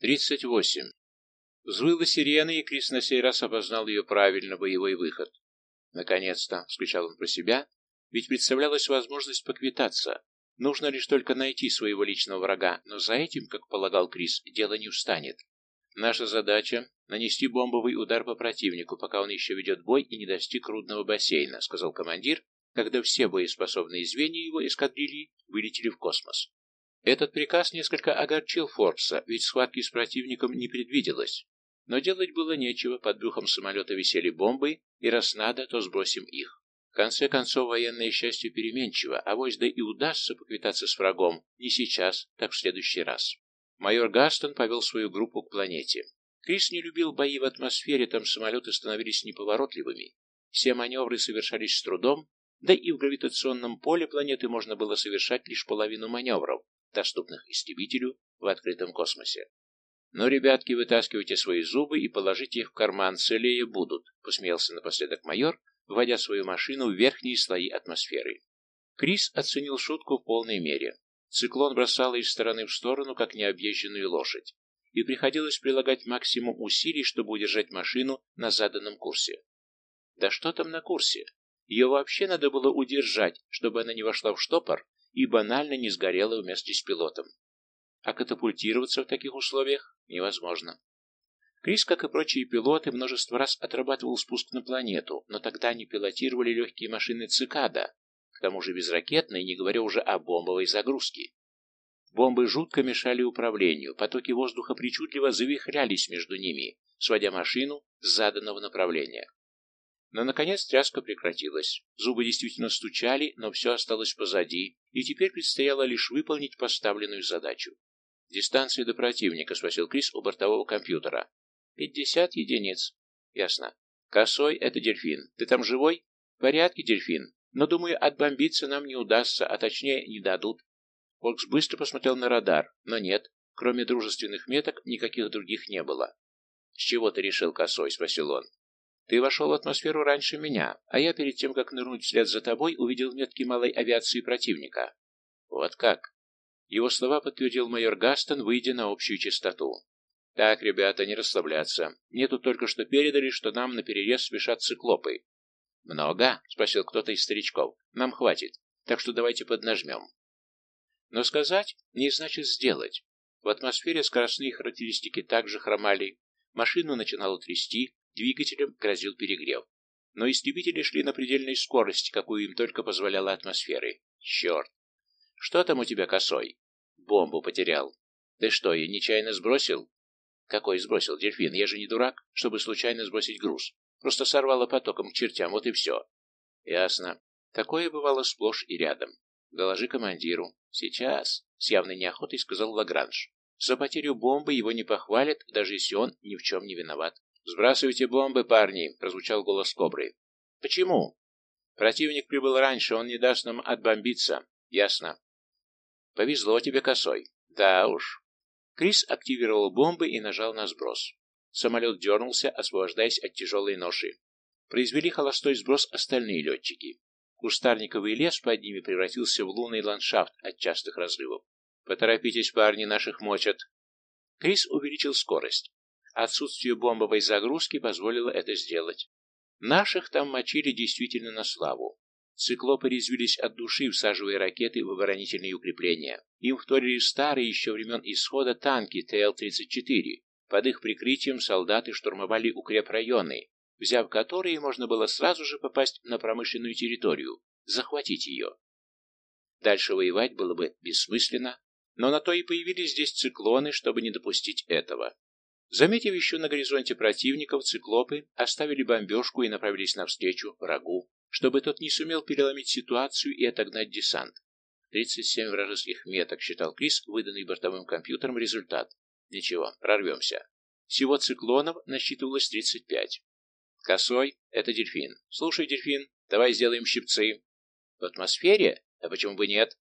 38. Взвыла сирена, и Крис на сей раз опознал ее правильно, боевой выход. «Наконец-то!» — вскричал он про себя, ведь представлялась возможность поквитаться. Нужно лишь только найти своего личного врага, но за этим, как полагал Крис, дело не устанет. Наша задача — нанести бомбовый удар по противнику, пока он еще ведет бой и не достиг рудного бассейна, сказал командир, когда все боеспособные звенья его эскадрильи вылетели в космос. Этот приказ несколько огорчил Форбса, ведь схватки с противником не предвиделось. Но делать было нечего, под брюхом самолета висели бомбы, и раз надо, то сбросим их. В конце концов, военное счастье переменчиво, а вось и удастся поквитаться с врагом не сейчас, так в следующий раз. Майор Гастон повел свою группу к планете. Крис не любил бои в атмосфере, там самолеты становились неповоротливыми. Все маневры совершались с трудом, да и в гравитационном поле планеты можно было совершать лишь половину маневров, доступных истребителю в открытом космосе. «Но, ребятки, вытаскивайте свои зубы и положите их в карман, целее будут», — посмеялся напоследок майор, вводя свою машину в верхние слои атмосферы. Крис оценил шутку в полной мере. Циклон бросал из стороны в сторону, как необъезженную лошадь, и приходилось прилагать максимум усилий, чтобы удержать машину на заданном курсе. Да что там на курсе? Ее вообще надо было удержать, чтобы она не вошла в штопор и банально не сгорела вместе с пилотом. А катапультироваться в таких условиях невозможно. Крис, как и прочие пилоты, множество раз отрабатывал спуск на планету, но тогда они пилотировали легкие машины «Цикада», к тому же безракетные, не говоря уже о бомбовой загрузке. Бомбы жутко мешали управлению, потоки воздуха причудливо завихрялись между ними, сводя машину с заданного направления. Но, наконец, тряска прекратилась. Зубы действительно стучали, но все осталось позади, и теперь предстояло лишь выполнить поставленную задачу. «Дистанция до противника», — спросил Крис у бортового компьютера. «Пятьдесят единиц». «Ясно. Косой — это дельфин. Ты там живой?» «В порядке, дельфин. Но, думаю, отбомбиться нам не удастся, а точнее не дадут». Фокс быстро посмотрел на радар, но нет. Кроме дружественных меток, никаких других не было. «С чего ты решил, Косой?» — спросил он. Ты вошел в атмосферу раньше меня, а я перед тем, как нырнуть вслед за тобой, увидел метки малой авиации противника. Вот как? Его слова подтвердил майор Гастон, выйдя на общую частоту. Так, ребята, не расслабляться. Мне тут только что передали, что нам на перерез спешат циклопы. Много? Спросил кто-то из старичков. Нам хватит, так что давайте поднажмем. Но сказать не значит сделать. В атмосфере скоростные характеристики также хромали, машину начинало трясти, Двигателям грозил перегрев. Но истребители шли на предельной скорости, какую им только позволяла атмосфера. Черт! Что там у тебя, косой? Бомбу потерял. Ты что, ее нечаянно сбросил? Какой сбросил, дельфин? Я же не дурак, чтобы случайно сбросить груз. Просто сорвало потоком к чертям, вот и все. Ясно. Такое бывало сплошь и рядом. Доложи командиру. Сейчас, с явной неохотой сказал Лагранж. За потерю бомбы его не похвалят, даже если он ни в чем не виноват. «Сбрасывайте бомбы, парни!» — прозвучал голос Кобры. «Почему?» «Противник прибыл раньше, он не даст нам отбомбиться». «Ясно». «Повезло тебе, косой». «Да уж». Крис активировал бомбы и нажал на сброс. Самолет дернулся, освобождаясь от тяжелой ноши. Произвели холостой сброс остальные летчики. Кустарниковый лес под ними превратился в лунный ландшафт от частых разрывов. «Поторопитесь, парни, наших мочат!» Крис увеличил скорость. Отсутствие бомбовой загрузки позволило это сделать. Наших там мочили действительно на славу. Циклопы резвились от души, всаживая ракеты в оборонительные укрепления. Им вторили старые еще времен исхода танки ТЛ-34. Под их прикрытием солдаты штурмовали укрепрайоны, взяв которые можно было сразу же попасть на промышленную территорию, захватить ее. Дальше воевать было бы бессмысленно, но на то и появились здесь циклоны, чтобы не допустить этого. Заметив еще на горизонте противников, циклопы оставили бомбежку и направились навстречу врагу, чтобы тот не сумел переломить ситуацию и отогнать десант. 37 вражеских меток, считал Крис, выданный бортовым компьютером результат. Ничего, прорвемся. Всего циклонов насчитывалось 35. Косой — это дельфин. Слушай, дельфин, давай сделаем щипцы. В атмосфере? А почему бы нет?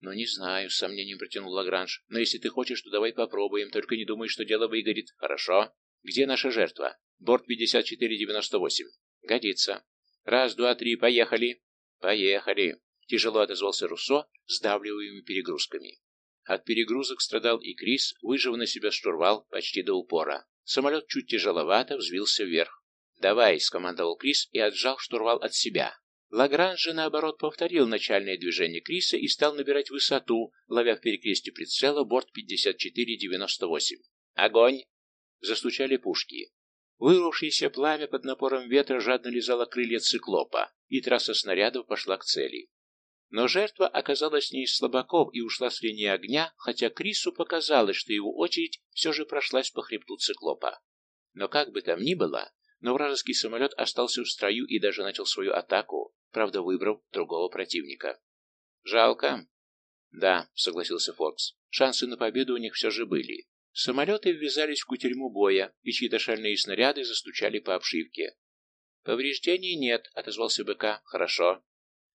«Ну, не знаю», — с сомнением протянул Лагранж. «Но если ты хочешь, то давай попробуем, только не думай, что дело выгорит. Хорошо? Где наша жертва? Борт 5498. Годится. Раз, два, три, поехали!» «Поехали!» — тяжело отозвался Руссо, сдавливаемыми перегрузками. От перегрузок страдал и Крис, выжив на себя штурвал почти до упора. Самолет чуть тяжеловато взвился вверх. «Давай!» — скомандовал Крис и отжал штурвал от себя. Лагранж же, наоборот, повторил начальное движение Криса и стал набирать высоту, ловя в перекрестие прицела борт 5498. «Огонь!» Застучали пушки. Вырвавшееся пламя под напором ветра жадно лизало крылья циклопа, и трасса снарядов пошла к цели. Но жертва оказалась не из слабаков и ушла с линии огня, хотя Крису показалось, что его очередь все же прошлась по хребту циклопа. Но как бы там ни было, но вражеский самолет остался в строю и даже начал свою атаку, правда выбрав другого противника. «Жалко?» «Да», — согласился Фокс. «Шансы на победу у них все же были. Самолеты ввязались в кутерьму боя, и чьи-то шальные снаряды застучали по обшивке. «Повреждений нет», — отозвался БК. «Хорошо».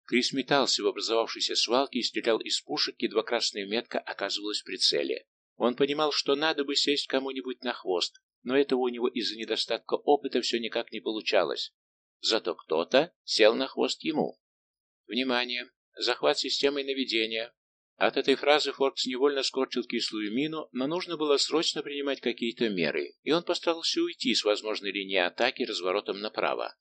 Крис метался в образовавшейся свалке и стрелял из пушек, едва красная метка оказывалась в прицеле. Он понимал, что надо бы сесть кому-нибудь на хвост, но этого у него из-за недостатка опыта все никак не получалось. Зато кто-то сел на хвост ему. Внимание! Захват системой наведения. От этой фразы Форкс невольно скорчил кислую мину, но нужно было срочно принимать какие-то меры, и он постарался уйти с возможной линии атаки разворотом направо.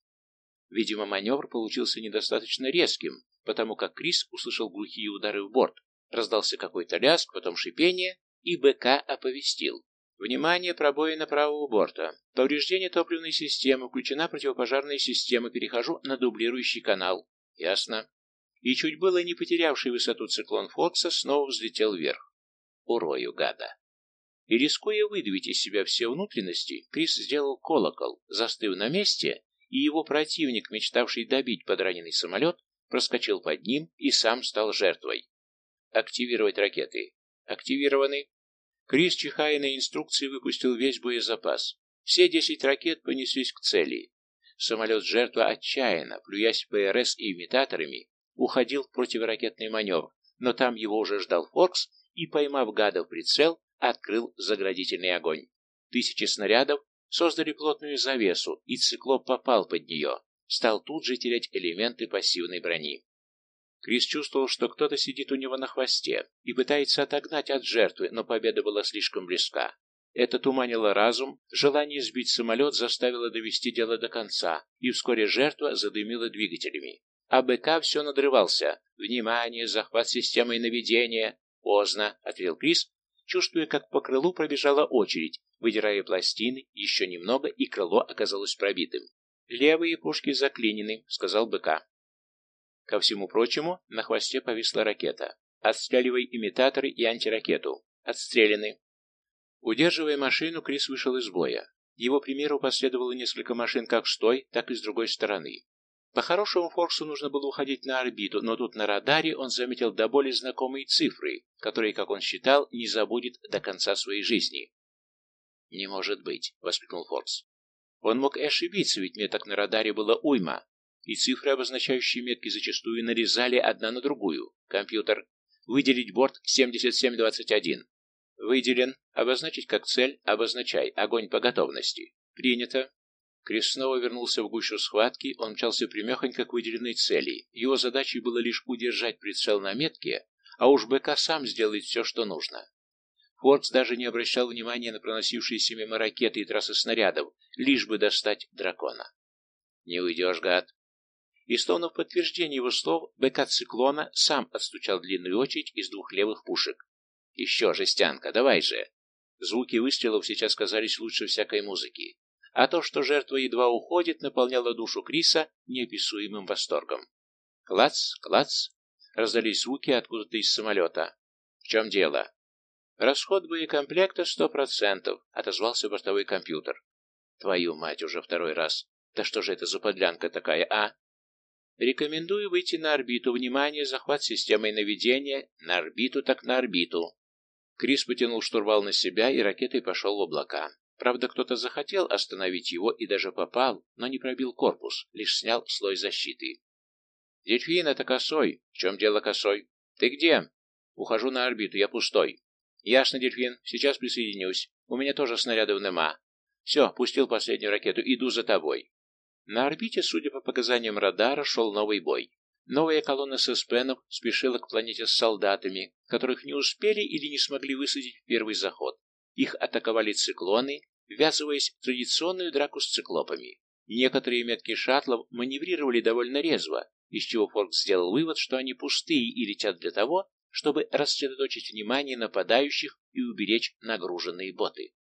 Видимо, маневр получился недостаточно резким, потому как Крис услышал глухие удары в борт, раздался какой-то лязг, потом шипение, и БК оповестил. Внимание, пробоина правого борта. Повреждение топливной системы, включена противопожарная система, перехожу на дублирующий канал. Ясно и чуть было не потерявший высоту циклон Фокса снова взлетел вверх. Урою гада. И рискуя выдавить из себя все внутренности, Крис сделал колокол, застыв на месте, и его противник, мечтавший добить подраненный самолет, проскочил под ним и сам стал жертвой. Активировать ракеты. Активированы. Крис, чихая на инструкции, выпустил весь боезапас. Все десять ракет понеслись к цели. Самолет-жертва отчаянно, плюясь ПРС и имитаторами, уходил в противоракетный маневр, но там его уже ждал Форкс и, поймав гада в прицел, открыл заградительный огонь. Тысячи снарядов создали плотную завесу, и циклоп попал под нее, стал тут же терять элементы пассивной брони. Крис чувствовал, что кто-то сидит у него на хвосте и пытается отогнать от жертвы, но победа была слишком близка. Это туманило разум, желание сбить самолет заставило довести дело до конца, и вскоре жертва задымила двигателями. А БК все надрывался. «Внимание! Захват системой наведения!» «Поздно!» — ответил Крис, чувствуя, как по крылу пробежала очередь, выдирая пластины, еще немного, и крыло оказалось пробитым. «Левые пушки заклинены», — сказал БК. Ко всему прочему, на хвосте повисла ракета. «Отстреливай имитаторы и антиракету. Отстреляны». Удерживая машину, Крис вышел из боя. Его примеру последовало несколько машин как с той, так и с другой стороны. По-хорошему Форксу нужно было уходить на орбиту, но тут на радаре он заметил до боли знакомые цифры, которые, как он считал, не забудет до конца своей жизни. «Не может быть!» — воскликнул Форкс. Он мог и ошибиться, ведь меток на радаре было уйма, и цифры, обозначающие метки, зачастую нарезали одна на другую. Компьютер. Выделить борт 7721. Выделен. Обозначить как цель. Обозначай. Огонь по готовности. Принято. Крис снова вернулся в гущу схватки, он мчался примехонько к выделенной цели. Его задачей было лишь удержать прицел на метке, а уж БК сам сделает все, что нужно. Форкс даже не обращал внимания на проносившиеся мимо ракеты и трассы снарядов, лишь бы достать дракона. «Не уйдешь, гад!» И словно в подтверждение его слов, БК «Циклона» сам отстучал длинную очередь из двух левых пушек. «Еще, жестянка, давай же!» Звуки выстрелов сейчас казались лучше всякой музыки а то, что жертва едва уходит, наполняло душу Криса неописуемым восторгом. Клац, клац, раздались звуки откуда-то из самолета. В чем дело? Расход боекомплекта сто процентов, отозвался бортовой компьютер. Твою мать, уже второй раз. Да что же это за подлянка такая, а? Рекомендую выйти на орбиту. Внимание, захват системой наведения. На орбиту так на орбиту. Крис потянул штурвал на себя и ракетой пошел в облака. Правда, кто-то захотел остановить его и даже попал, но не пробил корпус, лишь снял слой защиты. «Дельфин, это косой. В чем дело косой? Ты где?» «Ухожу на орбиту, я пустой». «Ясно, дельфин. Сейчас присоединюсь. У меня тоже снарядов нема. Все, пустил последнюю ракету. Иду за тобой». На орбите, судя по показаниям радара, шел новый бой. Новая колонна ССПНов спешила к планете с солдатами, которых не успели или не смогли высадить в первый заход. Их атаковали циклоны, ввязываясь в традиционную драку с циклопами. Некоторые метки шаттлов маневрировали довольно резво, из чего Форк сделал вывод, что они пустые и летят для того, чтобы рассредоточить внимание нападающих и уберечь нагруженные боты.